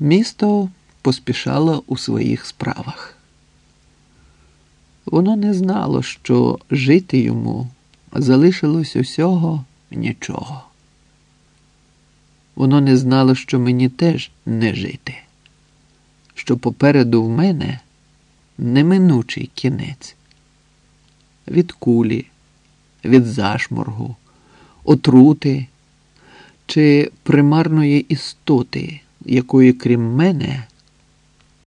місто поспішало у своїх справах. Воно не знало, що жити йому залишилось усього нічого. Воно не знало, що мені теж не жити, що попереду в мене неминучий кінець від кулі, від зашморгу, отрути чи примарної істоти, якої, крім мене,